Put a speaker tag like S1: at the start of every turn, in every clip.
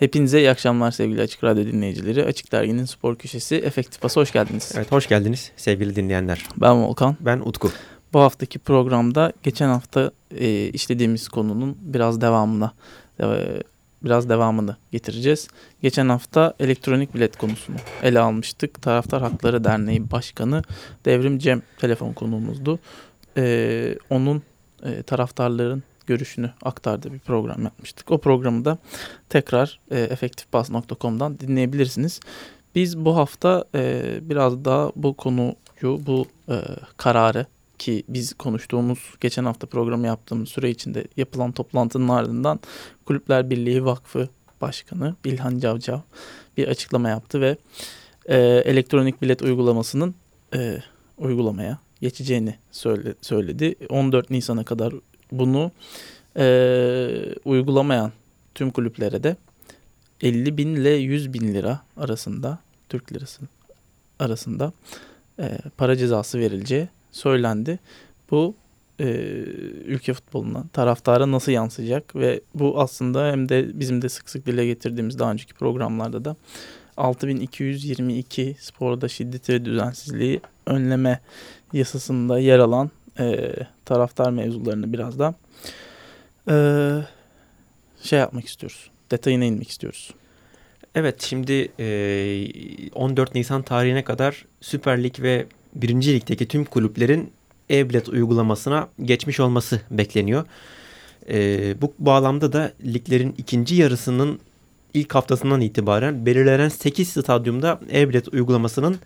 S1: Hepinize iyi akşamlar sevgili Açık Radyo dinleyicileri. Açık Dergi'nin spor köşesi Efektif Pas'a hoş geldiniz.
S2: Evet hoş geldiniz sevgili dinleyenler.
S1: Ben Volkan.
S2: Ben Utku.
S1: Bu haftaki programda geçen hafta e, işlediğimiz konunun biraz devamına e, biraz devamını getireceğiz. Geçen hafta elektronik bilet konusunu ele almıştık. Taraftar Hakları Derneği Başkanı Devrim Cem telefon konuğumuzdu. E, onun e, taraftarların görüşünü aktardığı bir program yapmıştık. O programı da tekrar e, efektifbas.com'dan dinleyebilirsiniz. Biz bu hafta e, biraz daha bu konuyu, bu e, kararı ki biz konuştuğumuz geçen hafta programı yaptığımız süre içinde yapılan toplantının ardından Kulüpler Birliği Vakfı Başkanı İlhan Cavcav bir açıklama yaptı ve e, elektronik bilet uygulamasının e, uygulamaya geçeceğini söyle, söyledi. 14 Nisan'a kadar bunu e, uygulamayan tüm kulüplere de 50 bin ile 100 bin lira arasında Türk lirası arasında e, para cezası verileceği söylendi. Bu e, ülke futboluna, taraftara nasıl yansıyacak ve bu aslında hem de bizim de sık sık dile getirdiğimiz daha önceki programlarda da 6222 sporda şiddet ve düzensizliği önleme yasasında yer alan e, taraftar mevzularını biraz da e, şey yapmak istiyoruz. Detayına inmek istiyoruz.
S2: Evet şimdi e, 14 Nisan tarihine kadar Süper Lig ve 1. Lig'deki tüm kulüplerin e-bilet uygulamasına geçmiş olması bekleniyor. E, bu bağlamda da liglerin ikinci yarısının ilk haftasından itibaren belirlenen 8 stadyumda e-bilet uygulamasının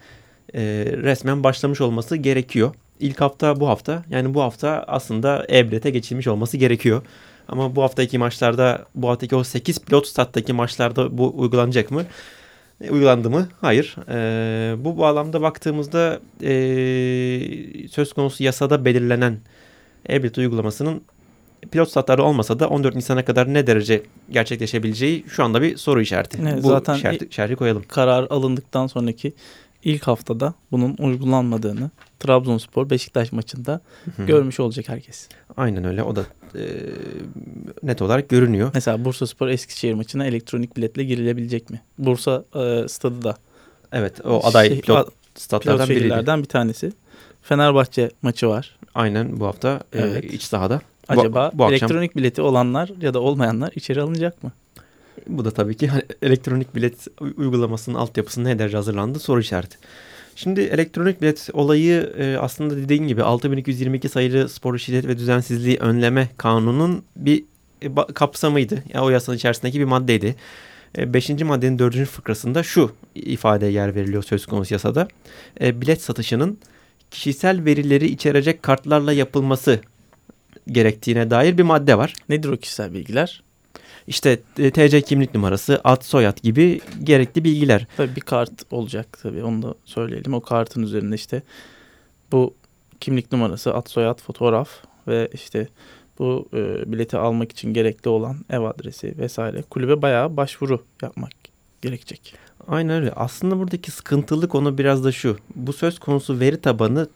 S2: e, resmen başlamış olması gerekiyor. İlk hafta bu hafta yani bu hafta aslında e-bilete geçilmiş olması gerekiyor. Ama bu haftaki maçlarda bu haftaki o 8 pilot stat'taki maçlarda bu uygulanacak mı? E, uygulandı mı? Hayır. E, bu bağlamda baktığımızda e, söz konusu yasada belirlenen e-bilet uygulamasının pilot statları olmasa da 14 Nisan'a kadar ne derece gerçekleşebileceği şu anda bir soru işareti.
S1: Evet,
S2: bu
S1: zaten
S2: işareti, işareti koyalım.
S1: Karar alındıktan sonraki ilk haftada bunun uygulanmadığını Trabzonspor Beşiktaş maçında Hı-hı. görmüş olacak herkes.
S2: Aynen öyle. O da e, net olarak görünüyor.
S1: Mesela Bursa Spor Eskişehir maçına elektronik biletle girilebilecek mi? Bursa e, stadı da.
S2: Evet o aday şey, pilot statlardan
S1: pilot şehirlerden bir tanesi. Fenerbahçe maçı var.
S2: Aynen bu hafta e, evet. e, iç sahada.
S1: Acaba bu, bu elektronik akşam... bileti olanlar ya da olmayanlar içeri alınacak mı?
S2: Bu da tabii ki hani elektronik bilet uygulamasının altyapısının ne derece hazırlandı soru işareti. Şimdi elektronik bilet olayı e, aslında dediğin gibi 6222 sayılı spor şiddet ve düzensizliği önleme kanunun bir e, kapsamıydı. Yani o yasanın içerisindeki bir maddeydi. E, beşinci maddenin dördüncü fıkrasında şu ifadeye yer veriliyor söz konusu yasada. E, bilet satışının kişisel verileri içerecek kartlarla yapılması gerektiğine dair bir madde var.
S1: Nedir o kişisel bilgiler?
S2: İşte e, TC kimlik numarası, ad soyad gibi gerekli bilgiler.
S1: Tabii bir kart olacak tabii onu da söyleyelim. O kartın üzerinde işte bu kimlik numarası, ad soyad, fotoğraf ve işte bu e, bileti almak için gerekli olan ev adresi vesaire kulübe bayağı başvuru yapmak gerekecek.
S2: Aynen öyle. Aslında buradaki sıkıntılık konu biraz da şu. Bu söz konusu veri tabanı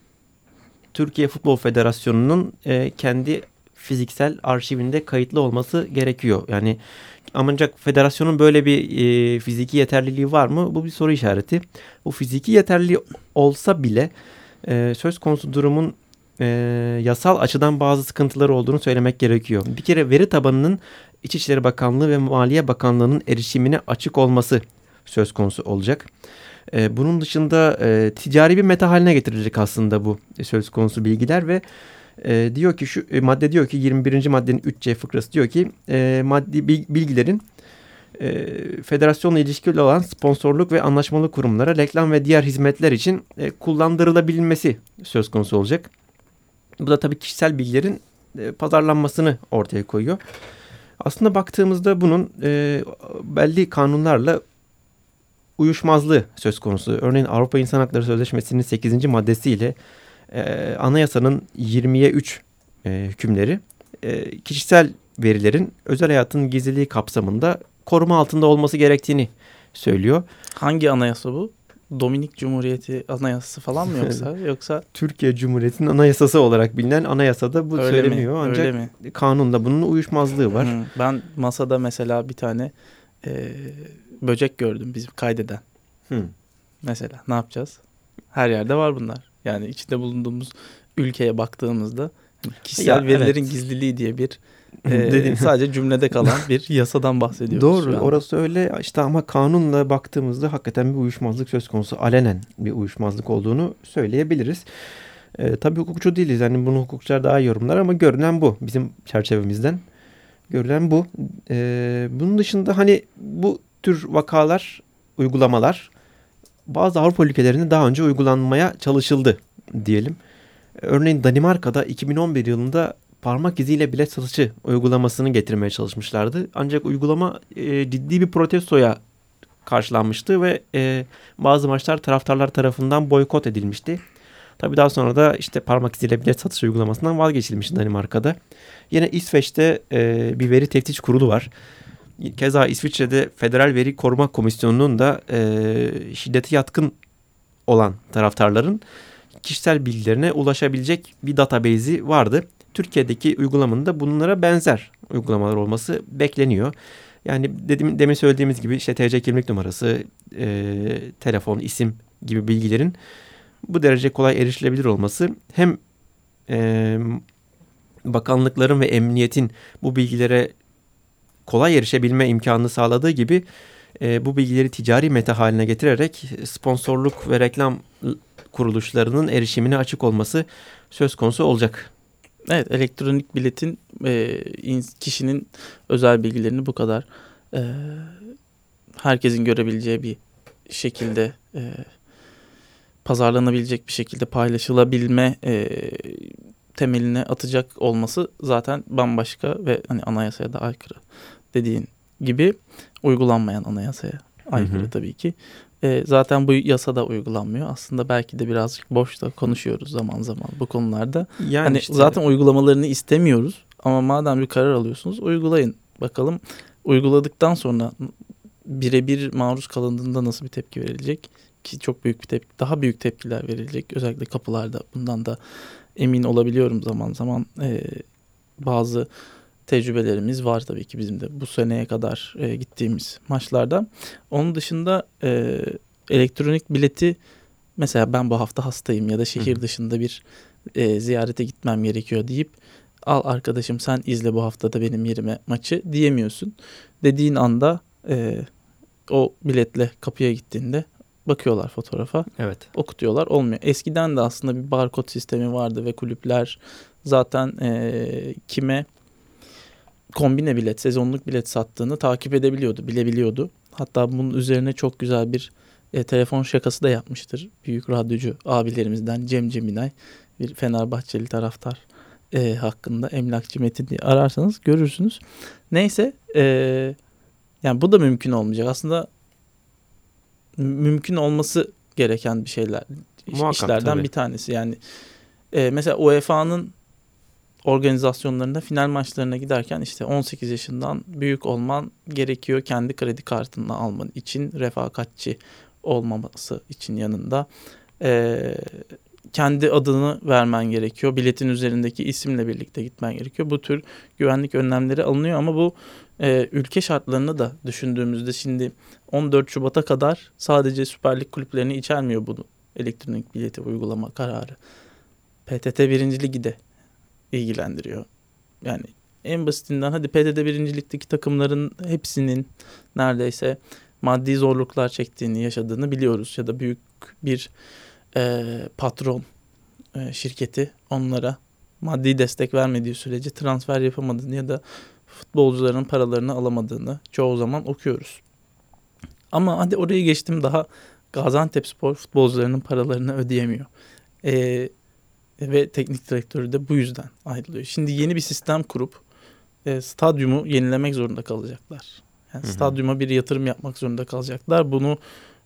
S2: Türkiye Futbol Federasyonu'nun e, kendi fiziksel arşivinde kayıtlı olması gerekiyor. Yani ancak federasyonun böyle bir e, fiziki yeterliliği var mı? Bu bir soru işareti. Bu fiziki yeterliliği olsa bile e, söz konusu durumun e, yasal açıdan bazı sıkıntıları olduğunu söylemek gerekiyor. Bir kere veri tabanının İçişleri Bakanlığı ve Maliye Bakanlığı'nın erişimine açık olması söz konusu olacak. E, bunun dışında e, ticari bir meta haline getirilecek aslında bu söz konusu bilgiler ve e, diyor ki şu e, madde diyor ki 21. maddenin 3C fıkrası diyor ki e, maddi bilgilerin e, federasyonla ilişkili olan sponsorluk ve anlaşmalı kurumlara reklam ve diğer hizmetler için e, kullandırılabilmesi söz konusu olacak. Bu da tabii kişisel bilgilerin e, pazarlanmasını ortaya koyuyor. Aslında baktığımızda bunun e, belli kanunlarla uyuşmazlığı söz konusu. Örneğin Avrupa İnsan Hakları Sözleşmesi'nin 8. maddesiyle e, anayasanın 20'ye 3 e, hükümleri e, kişisel verilerin özel hayatın gizliliği kapsamında koruma altında olması gerektiğini söylüyor.
S1: Hangi anayasa bu? Dominik Cumhuriyeti Anayasası falan mı yoksa yoksa
S2: Türkiye Cumhuriyeti'nin anayasası olarak bilinen anayasada bu
S1: öyle
S2: söyleniyor
S1: mi?
S2: ancak
S1: Öyle mi?
S2: kanunda bunun uyuşmazlığı var.
S1: Hı, Ben masada mesela bir tane e, böcek gördüm bizim kaydeden.
S2: Hı.
S1: Mesela ne yapacağız? Her yerde var bunlar. Yani içinde bulunduğumuz ülkeye baktığımızda kişisel
S2: Ya,
S1: verilerin
S2: evet.
S1: gizliliği diye bir e,
S2: Dedim.
S1: sadece cümlede kalan bir yasadan bahsediyoruz.
S2: Doğru orası öyle işte ama kanunla baktığımızda hakikaten bir uyuşmazlık söz konusu. Alenen bir uyuşmazlık olduğunu söyleyebiliriz. Ee, tabii hukukçu değiliz. Yani bunu hukukçular daha iyi yorumlar ama görünen bu bizim çerçevemizden. Görülen bu. Ee, bunun dışında hani bu tür vakalar, uygulamalar bazı Avrupa ülkelerinde daha önce uygulanmaya çalışıldı diyelim. Örneğin Danimarka'da 2011 yılında parmak iziyle bilet satışı uygulamasını getirmeye çalışmışlardı. Ancak uygulama e, ciddi bir protestoya karşılanmıştı ve e, bazı maçlar taraftarlar tarafından boykot edilmişti. Tabii daha sonra da işte parmak iziyle bilet satışı uygulamasından vazgeçilmişti Danimarka'da. Yine İsveç'te e, bir veri teftiş kurulu var. Keza İsviçre'de Federal Veri Koruma Komisyonu'nun da e, şiddete yatkın olan taraftarların kişisel bilgilerine ulaşabilecek bir database'i vardı. Türkiye'deki uygulamanın da bunlara benzer uygulamalar olması bekleniyor. Yani dedim, demin söylediğimiz gibi işte TC kimlik numarası, e, telefon, isim gibi bilgilerin bu derece kolay erişilebilir olması hem e, bakanlıkların ve emniyetin bu bilgilere kolay erişebilme imkanını sağladığı gibi e, bu bilgileri ticari meta haline getirerek sponsorluk ve reklam kuruluşlarının erişimine açık olması söz konusu olacak.
S1: Evet elektronik biletin e, in- kişinin özel bilgilerini bu kadar e, herkesin görebileceği bir şekilde e, pazarlanabilecek bir şekilde paylaşılabilme e, temeline atacak olması zaten bambaşka ve hani anayasaya da aykırı dediğin gibi uygulanmayan anayasaya aykırı
S2: Hı hı.
S1: tabii ki. E, zaten bu yasada uygulanmıyor. Aslında belki de birazcık boşta konuşuyoruz zaman zaman bu konularda.
S2: Yani
S1: hani
S2: işte-
S1: zaten uygulamalarını istemiyoruz ama madem bir karar alıyorsunuz uygulayın. Bakalım uyguladıktan sonra birebir maruz kalındığında nasıl bir tepki verilecek? Ki çok büyük bir tepki, daha büyük tepkiler verilecek. Özellikle kapılarda bundan da emin olabiliyorum zaman zaman. Ee, bazı tecrübelerimiz var tabii ki bizim de bu seneye kadar e, gittiğimiz maçlarda. Onun dışında e, elektronik bileti mesela ben bu hafta hastayım ya da şehir
S2: Hı
S1: dışında bir e, ziyarete gitmem gerekiyor deyip al arkadaşım sen izle bu haftada benim yerime maçı diyemiyorsun. Dediğin anda e, o biletle kapıya gittiğinde bakıyorlar fotoğrafa
S2: Evet.
S1: okutuyorlar olmuyor. Eskiden de aslında bir barkod sistemi vardı ve kulüpler zaten e, kime kombine bilet, sezonluk bilet sattığını takip edebiliyordu, bilebiliyordu. Hatta bunun üzerine çok güzel bir e, telefon şakası da yapmıştır. Büyük radyocu abilerimizden Cem Ceminay bir Fenerbahçeli taraftar e, hakkında emlakçı Metin diye ararsanız görürsünüz. Neyse e, yani bu da mümkün olmayacak. Aslında mümkün olması gereken bir şeyler
S2: Muhakkak,
S1: işlerden
S2: tabii.
S1: bir tanesi. Yani e, mesela UEFA'nın organizasyonlarında final maçlarına giderken işte 18 yaşından büyük olman gerekiyor kendi kredi kartını alman için refakatçi olmaması için yanında Ee, kendi adını vermen gerekiyor biletin üzerindeki isimle birlikte gitmen gerekiyor bu tür güvenlik önlemleri alınıyor ama bu e, ülke şartlarını da düşündüğümüzde şimdi 14 Şubat'a kadar sadece Süper Lig kulüplerini içermiyor bunu elektronik bileti uygulama kararı PTT 1. Ligi de ilgilendiriyor. Yani en basitinden hadi 1. Lig'deki takımların hepsinin neredeyse maddi zorluklar çektiğini, yaşadığını biliyoruz. Ya da büyük bir e, patron e, şirketi onlara maddi destek vermediği sürece transfer yapamadığını ya da futbolcuların paralarını alamadığını çoğu zaman okuyoruz. Ama hadi oraya geçtim daha Gaziantep Spor futbolcularının paralarını ödeyemiyor. E, ve teknik direktörü de bu yüzden ayrılıyor. Şimdi yeni bir sistem kurup e, stadyumu yenilemek zorunda kalacaklar. Yani
S2: Hı hı.
S1: stadyuma bir yatırım yapmak zorunda kalacaklar. Bunu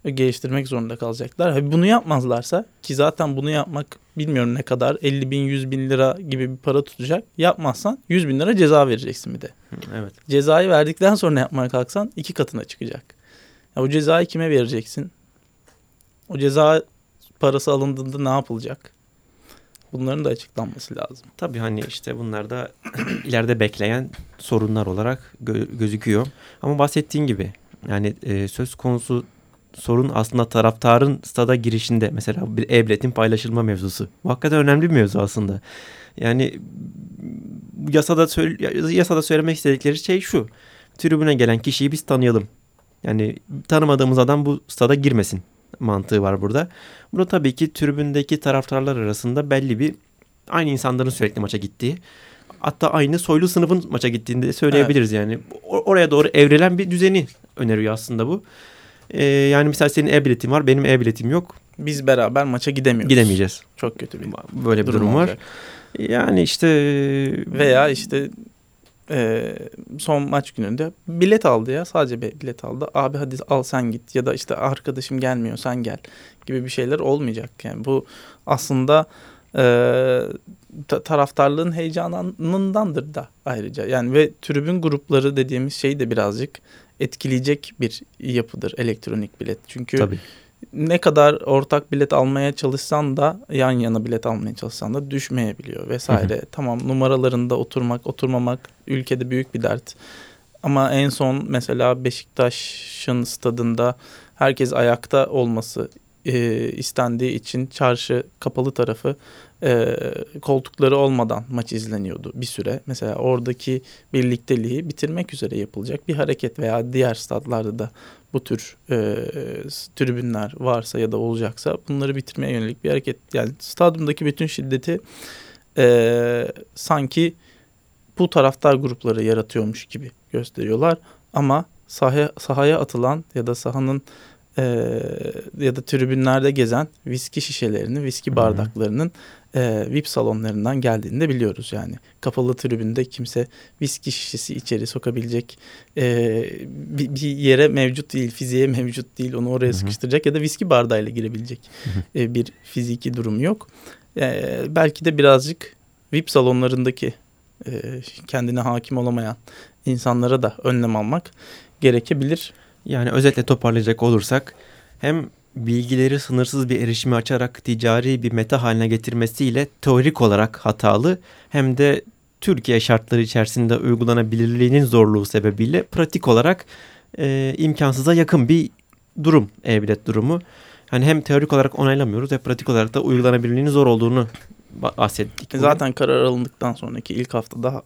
S1: geliştirmek zorunda kalacaklar. Ha, Bunu yapmazlarsa ki zaten bunu yapmak bilmiyorum ne kadar 50 bin 100 bin lira gibi bir para tutacak. Yapmazsan 100 bin lira ceza vereceksin bir de.
S2: Evet.
S1: Cezayı verdikten sonra yapmaya kalksan iki katına çıkacak. Ya o cezayı kime vereceksin? O ceza parası alındığında ne yapılacak? Bunların da açıklanması lazım.
S2: Tabii hani işte bunlar da ileride bekleyen sorunlar olarak gö- gözüküyor. Ama bahsettiğin gibi yani e, söz konusu sorun aslında taraftarın stada girişinde mesela bir e-biletin paylaşılma mevzusu. Bu hakikaten önemli bir mevzu aslında. Yani yasada söyle- yasada söylemek istedikleri şey şu. Tribüne gelen kişiyi biz tanıyalım. Yani tanımadığımız adam bu stada girmesin mantığı var burada. Burada tabii ki tribündeki taraftarlar arasında belli bir aynı insanların sürekli maça gittiği hatta aynı soylu sınıfın maça gittiğini de söyleyebiliriz yani. O- oraya doğru evrilen bir düzeni öneriyor aslında bu. Ee, yani mesela senin e-biletin var benim e-biletim yok
S1: Biz beraber maça gidemiyoruz.
S2: gidemeyeceğiz.
S1: Çok kötü bir
S2: Böyle bir durum,
S1: durum
S2: var.
S1: olacak.
S2: Yani işte
S1: Veya işte e, son maç gününde bilet aldı ya sadece bilet aldı. Abi hadi al sen git ya da işte arkadaşım gelmiyor sen gel gibi bir şeyler olmayacak. Yani bu aslında e, ta- taraftarlığın heyecanındandır da ayrıca. Yani ve tribün grupları dediğimiz şey de birazcık etkileyecek bir yapıdır elektronik bilet. Çünkü
S2: tabii.
S1: Ne kadar ortak bilet almaya çalışsan da yan yana bilet almaya çalışsan da düşmeyebiliyor vesaire. Tamam numaralarında oturmak oturmamak ülkede büyük bir dert. Ama en son mesela Beşiktaş'ın stadında herkes ayakta olması e, istendiği için çarşı kapalı tarafı e, koltukları olmadan maç izleniyordu bir süre. Mesela oradaki birlikteliği bitirmek üzere yapılacak bir hareket veya diğer stadlarda da bu tür e, tribünler varsa ya da olacaksa bunları bitirmeye yönelik bir hareket. Yani stadyumdaki bütün şiddeti e, sanki bu taraftar grupları yaratıyormuş gibi gösteriyorlar. Ama sahaya, sahaya atılan ya da sahanın e, ya da tribünlerde gezen viski şişelerinin, viski
S2: Hı hı.
S1: E, VIP salonlarından geldiğini de biliyoruz yani. Kapalı tribünde kimse viski şişesi içeri sokabilecek e, bir, bir yere mevcut değil, fiziğe mevcut değil. Onu oraya
S2: Hı hı.
S1: sıkıştıracak ya da viski bardağıyla girebilecek e, bir fiziki durum yok. E, belki de birazcık VIP salonlarındaki e, kendine hakim olamayan insanlara da önlem almak gerekebilir.
S2: Yani özetle toparlayacak olursak hem bilgileri sınırsız bir erişimi açarak ticari bir meta haline getirmesiyle teorik olarak hatalı hem de Türkiye şartları içerisinde uygulanabilirliğinin zorluğu sebebiyle pratik olarak e, imkansıza yakın bir durum e-bilet durumu. Hani hem teorik olarak onaylamıyoruz ve pratik olarak da uygulanabilirliğinin zor olduğunu ba- bahsettik. bugün.
S1: Zaten karar alındıktan sonraki ilk haftada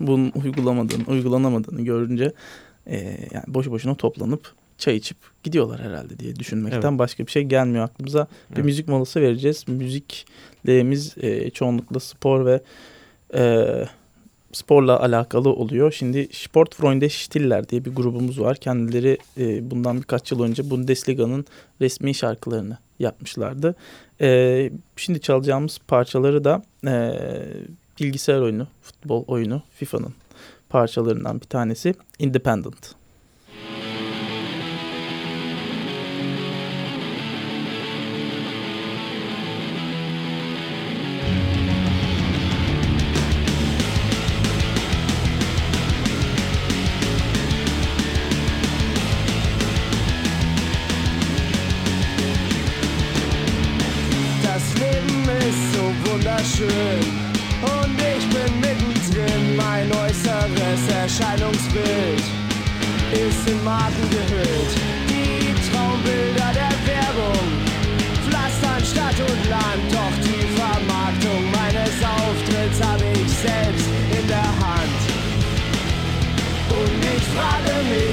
S1: bunun uygulamadığını, uygulanamadığını görünce e, yani boşu boşuna toplanıp çay içip gidiyorlar herhalde diye düşünmekten
S2: Evet.
S1: başka bir şey gelmiyor aklımıza. Bir
S2: Evet.
S1: müzik molası vereceğiz. Müziklerimiz e, çoğunlukla spor ve e, sporla alakalı oluyor. Şimdi Sportfreunde Stiller diye bir grubumuz var. Kendileri e, bundan birkaç yıl önce Bundesliga'nın resmi şarkılarını yapmışlardı. E, şimdi çalacağımız parçaları da e, bilgisayar oyunu, futbol oyunu FIFA'nın parçalarından bir tanesi Independent.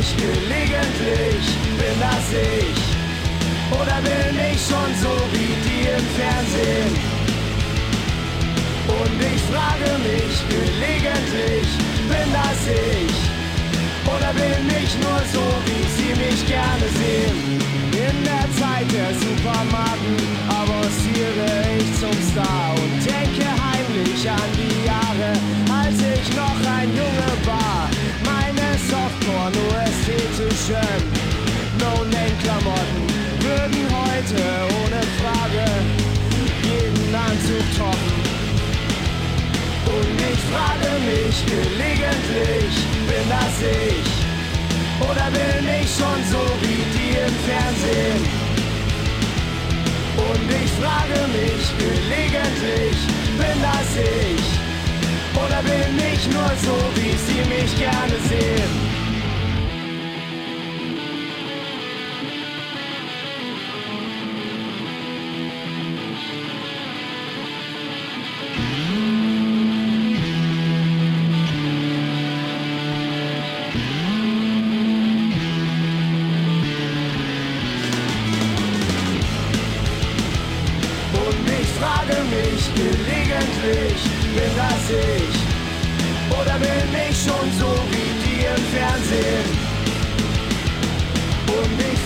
S3: ich, gelegentlich bin das ich. Oder bin ich schon so wie die im Fernsehen? Und ich frage mich gelegentlich, bin das ich? Oder bin ich nur so, wie sie mich gerne sehen? In der Zeit der Supermarken avanciere ich zum Star und denke heimlich an die Jahre, als ich noch ein Junge war. Fashion. No-Name-Klamotten würden heute ohne Frage jeden Anzug toppen. Und ich frage mich gelegentlich, bin das ich? Oder bin ich schon so wie die im Fernsehen? Und ich frage mich gelegentlich, bin das ich? Oder bin ich nur so, wie sie mich gerne sehen?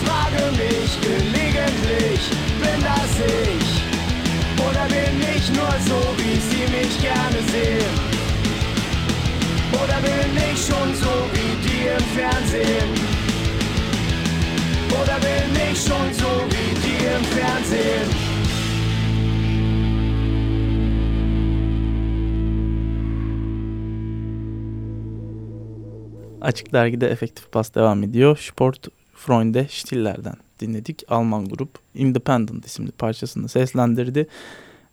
S3: Frage mich gelegentlich, bin das ich? Oder bin ich nur so, wie sie mich gerne sehen? Oder bin ich schon so wie die im Fernsehen? Oder bin ich schon so wie die im Fernsehen?
S1: Açık Dergi'de efektif pas devam ediyor. Sport Freunde Stiller'den dinledik. Alman grup Independent isimli parçasını seslendirdi.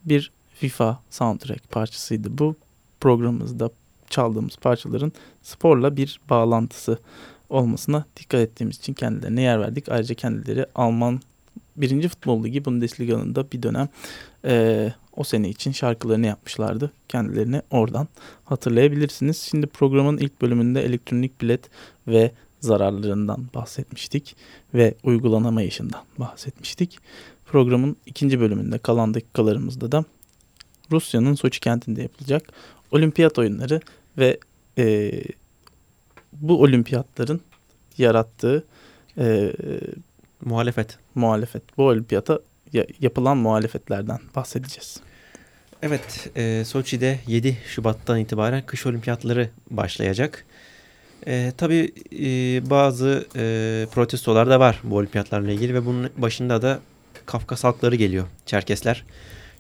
S1: Bir FIFA soundtrack parçasıydı bu. Programımızda çaldığımız parçaların sporla bir bağlantısı olmasına dikkat ettiğimiz için kendilerine yer verdik. Ayrıca kendileri Alman 1. Futbol Ligi Bundesliga'nın da bir dönem eee, o sene için şarkılarını yapmışlardı. Kendilerini oradan hatırlayabilirsiniz. Şimdi programın ilk bölümünde elektronik bilet ve zararlarından bahsetmiştik ve uygulanamayışından bahsetmiştik. Programın ikinci bölümünde kalan dakikalarımızda da Rusya'nın Soçi kentinde yapılacak olimpiyat oyunları ve eee, bu olimpiyatların yarattığı eee
S2: Muhalefet.
S1: muhalefet, bu olimpiyata ya- yapılan muhalefetlerden bahsedeceğiz.
S2: Evet, e, Soçi'de 7 Şubat'tan itibaren kış olimpiyatları başlayacak. E, tabii e, bazı e, protestolar da var bu olimpiyatlarla ilgili ve bunun başında da Kafkas halkları geliyor, Çerkesler.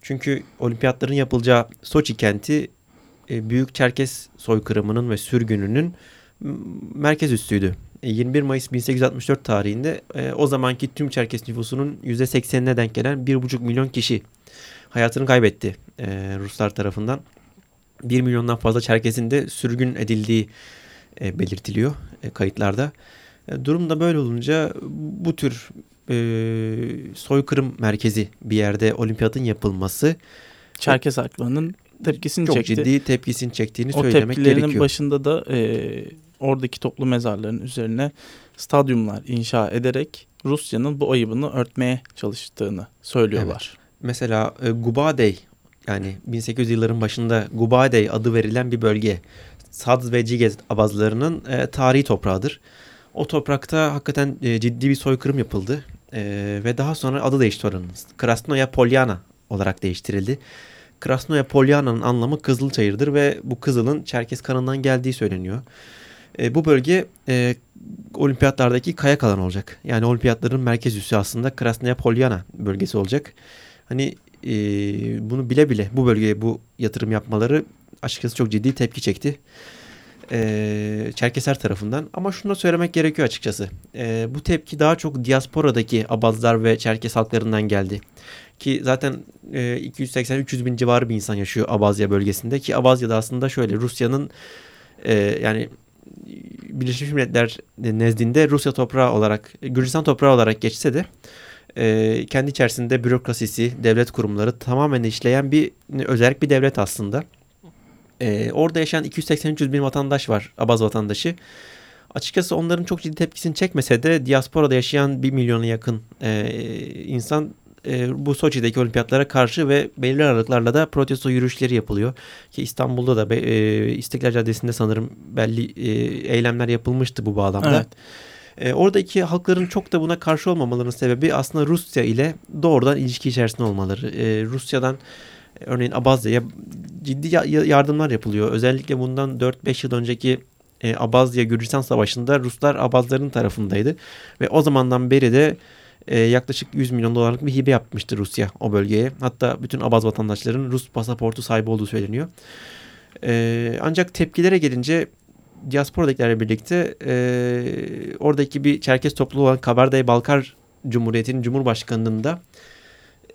S2: Çünkü olimpiyatların yapılacağı Soçi kenti e, Büyük Çerkes soykırımının ve sürgününün merkez üssüydü. E, 21 Mayıs 1864 tarihinde e, o zamanki tüm Çerkes nüfusunun %80'ine denk gelen 1,5 milyon kişi hayatını kaybetti e, Ruslar tarafından. 1 milyondan fazla Çerkes'in de sürgün edildiği e, belirtiliyor e, kayıtlarda. E, durum da böyle olunca bu tür e, soykırım merkezi bir yerde olimpiyatın yapılması
S1: Çerkes halklarının tepkisini
S2: çok
S1: çekti.
S2: ciddi tepkisini çektiğini
S1: o
S2: söylemek gerekiyor.
S1: başında da e, oradaki toplu mezarların üzerine stadyumlar inşa ederek Rusya'nın bu ayıbını örtmeye çalıştığını söylüyorlar.
S2: Mesela e, Gubadey yani 1800 yılların başında Gubadey adı verilen bir bölge. Sadz ve Cigez abazlarının e, tarihi toprağıdır. O toprakta hakikaten e, ciddi bir soykırım yapıldı. E, ve daha sonra adı değişti oranın. Krasnoya Polyana olarak değiştirildi. Krasnoya Polyana'nın anlamı Kızılçayır'dır ve bu kızılın Çerkes kanından geldiği söyleniyor. E, bu bölge e, olimpiyatlardaki kayak alanı olacak. Yani olimpiyatların merkez üssü aslında Krasnoya Polyana bölgesi olacak. Hani e, bunu bile bile bu bölgeye bu yatırım yapmaları açıkçası çok ciddi tepki çekti. E, Çerkeser tarafından. Ama şunu da söylemek gerekiyor açıkçası. E, bu tepki daha çok diasporadaki Abazlar ve Çerkes halklarından geldi. Ki zaten e, 280-300 bin civarı bir insan yaşıyor Abazya bölgesinde. Ki Abazya'da aslında şöyle Rusya'nın e, yani Birleşmiş Milletler nezdinde Rusya toprağı olarak, Gürcistan toprağı olarak geçse de e, kendi içerisinde bürokrasisi, devlet kurumları tamamen işleyen bir özellik bir devlet aslında. E, orada yaşayan 280-300 bin vatandaş var, Abaz vatandaşı. Açıkçası onların çok ciddi tepkisini çekmese de diasporada yaşayan 1 milyona yakın e, insan e, bu Soçi'deki olimpiyatlara karşı ve belirli aralıklarla da protesto yürüyüşleri yapılıyor. Ki İstanbul'da da e, İstiklal Caddesi'nde sanırım belli e, eylemler yapılmıştı bu bağlamda.
S1: Evet.
S2: E, oradaki halkların çok da buna karşı olmamalarının sebebi aslında Rusya ile doğrudan ilişki içerisinde olmaları. E, Rusya'dan örneğin Abazya'ya ciddi ya- yardımlar yapılıyor. Özellikle bundan 4-5 yıl önceki e, Abazya Gürcistan Savaşı'nda Ruslar Abazların tarafındaydı. Ve o zamandan beri de e, yaklaşık 100 milyon dolarlık bir hibe yapmıştı Rusya o bölgeye. Hatta bütün Abaz vatandaşların Rus pasaportu sahibi olduğu söyleniyor. E, ancak tepkilere gelince diasporadakilerle birlikte oradaki bir Çerkes topluluğu olan Kabardey-Balkar Cumhuriyeti'nin Cumhurbaşkanı'nın da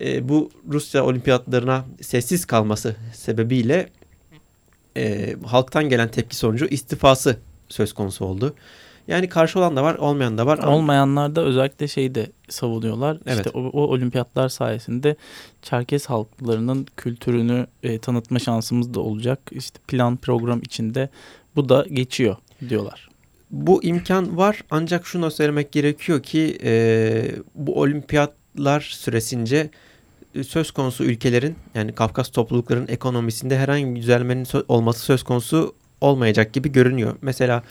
S2: e, bu Rusya olimpiyatlarına sessiz kalması sebebiyle e, halktan gelen tepki sonucu istifası söz konusu oldu. Yani karşı olan da var, olmayan da var.
S1: Olmayanlar da özellikle şeyi de savunuyorlar.
S2: Evet.
S1: İşte o, o olimpiyatlar sayesinde Çerkes halklarının kültürünü e, tanıtma şansımız da olacak. İşte plan program içinde bu da geçiyor diyorlar.
S2: Bu imkan var ancak şunu söylemek gerekiyor ki e, bu olimpiyatlar süresince söz konusu ülkelerin yani Kafkas toplulukların ekonomisinde herhangi bir düzelmenin olması söz konusu olmayacak gibi görünüyor. Mesela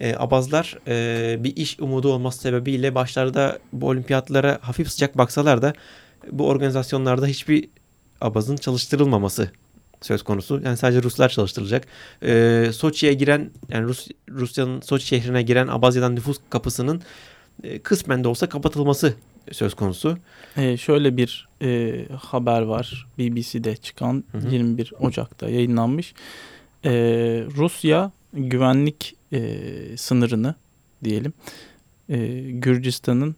S2: e, Abazlar e, bir iş umudu olması sebebiyle başlarda bu olimpiyatlara hafif sıcak baksalar da bu organizasyonlarda hiçbir Abaz'ın çalıştırılmaması söz konusu. Yani sadece Ruslar çalıştırılacak. E, Soçi'ye giren yani Rus, Rusya'nın Soçi şehrine giren Abazya'dan nüfus kapısının e, kısmen de olsa kapatılması söz konusu.
S1: E, şöyle bir e, haber var BBC'de çıkan
S2: Hı hı.
S1: 21 Ocak'ta yayınlanmış. E, Rusya güvenlik e, sınırını diyelim e, Gürcistan'ın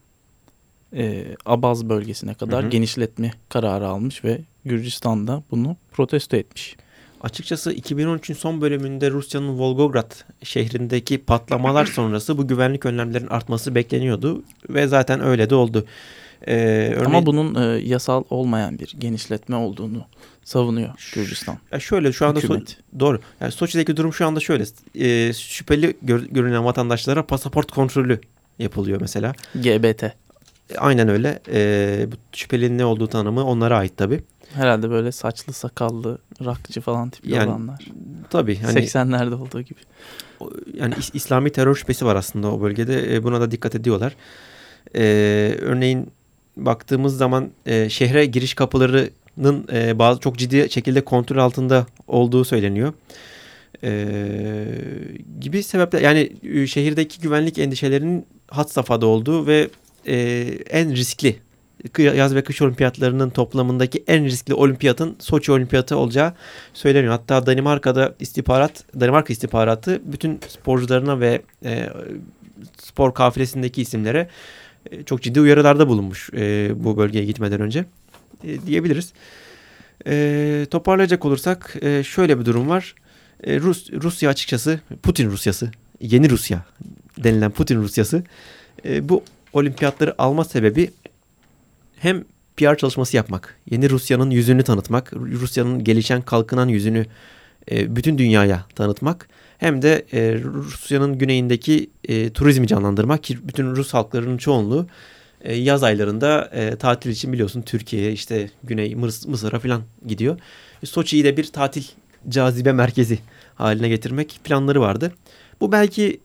S1: e, Abaz bölgesine kadar
S2: Hı hı.
S1: genişletme kararı almış ve Gürcistan da bunu protesto etmiş.
S2: Açıkçası 2013'ün son bölümünde Rusya'nın Volgograd şehrindeki patlamalar sonrası bu güvenlik önlemlerinin artması bekleniyordu ve zaten öyle de oldu. Ee, örneğin,
S1: Ama bunun e, yasal olmayan bir genişletme olduğunu savunuyor Gürcistan.
S2: Ya şöyle şu anda so- doğru. Yani Soçi'deki durum şu anda şöyle. Ee, şüpheli gör- görünen vatandaşlara pasaport kontrolü yapılıyor mesela.
S1: GBT.
S2: E, Aynen öyle. Ee, bu şüphelinin ne olduğu tanımı onlara ait tabii.
S1: Herhalde böyle saçlı sakallı rakçı falan tipli
S2: Yani
S1: olanlar.
S2: Tabii hani
S1: 80'lerde olduğu gibi.
S2: yani İs- İslami terör şüphesi var aslında o bölgede. E, buna da dikkat ediyorlar. E, örneğin baktığımız zaman e, şehre giriş kapılarının e, bazı çok ciddi şekilde kontrol altında olduğu söyleniyor. E, gibi sebepler yani e, şehirdeki güvenlik endişelerinin had safhada olduğu ve e, en riskli yaz ve kış olimpiyatlarının toplamındaki en riskli olimpiyatın Soçi olimpiyatı olacağı söyleniyor. Hatta Danimarka'da istihbarat, Danimarka istihbaratı bütün sporcularına ve e, spor kafilesindeki isimlere e, çok ciddi uyarılarda bulunmuş e, bu bölgeye gitmeden önce e, diyebiliriz. E, toparlayacak olursak e, şöyle bir durum var. E, Rus Rusya açıkçası Putin Rusyası, yeni Rusya denilen Putin Rusyası e, bu olimpiyatları alma sebebi hem PR çalışması yapmak, yeni Rusya'nın yüzünü tanıtmak, Rusya'nın gelişen kalkınan yüzünü e, bütün dünyaya tanıtmak hem de e, Rusya'nın güneyindeki e, turizmi canlandırmak ki bütün Rus halklarının çoğunluğu yaz aylarında tatil için biliyorsun Türkiye'ye işte Güney Mıs- Mısır'a falan gidiyor. Soçi'yi de bir tatil cazibe merkezi haline getirmek planları vardı. Bu belki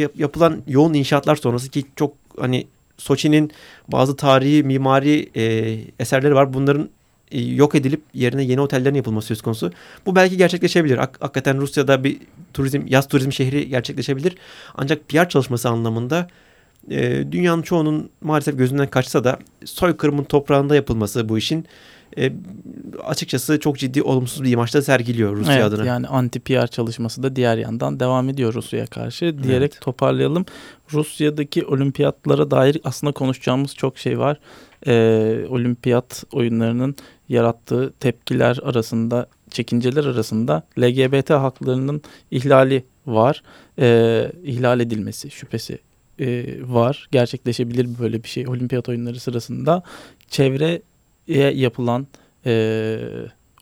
S2: yap- yapılan yoğun inşaatlar sonrası ki çok hani Soçi'nin bazı tarihi mimari e, eserleri var. Bunların e, yok edilip yerine yeni otellerin yapılması söz konusu. Bu belki gerçekleşebilir. Hak- hakikaten Rusya'da bir turizm yaz turizm şehri gerçekleşebilir. Ancak PR çalışması anlamında e, dünyanın çoğunun maalesef gözünden kaçsa da soykırımın toprağında yapılması bu işin e, açıkçası çok ciddi olumsuz bir imajda sergiliyor Rusya
S1: evet,
S2: adına.
S1: Yani anti PR çalışması da diğer yandan devam ediyor Rusya'ya karşı diyerek
S2: Evet.
S1: toparlayalım. Rusya'daki olimpiyatlara dair aslında konuşacağımız çok şey var. Ee, olimpiyat oyunlarının yarattığı tepkiler arasında, çekinceler arasında LGBT haklarının ihlali var. Ee, ihlal edilmesi şüphesi e, var. Gerçekleşebilir böyle bir şey olimpiyat oyunları sırasında. Çevreye yapılan e,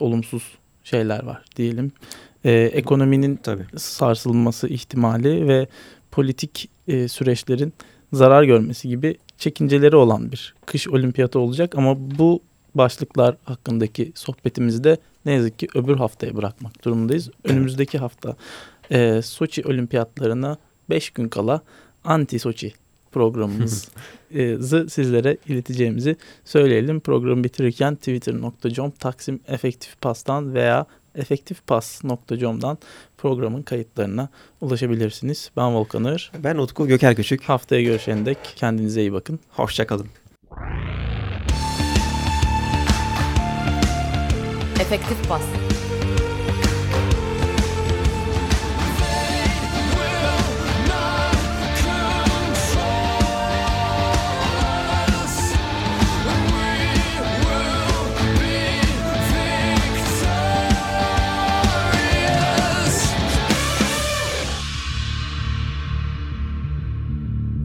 S1: olumsuz şeyler var diyelim. E, ekonominin
S2: Tabii.
S1: sarsılması ihtimali ve politik e, süreçlerin zarar görmesi gibi çekinceleri olan bir kış olimpiyatı olacak ama bu başlıklar hakkındaki sohbetimizi de ne yazık ki öbür haftaya bırakmak durumundayız. Önümüzdeki hafta e, Soçi olimpiyatlarına 5 gün kala anti Soçi programımızı sizlere ileteceğimizi söyleyelim. Programı bitirirken twitter.com taksim efektif pastan veya efektifpas.com'dan programın kayıtlarına ulaşabilirsiniz. Ben Volkan Ağır.
S2: Ben Utku Göker Küçük.
S1: Haftaya görüşene dek kendinize iyi bakın.
S2: Hoşçakalın.
S4: Efektif Bas.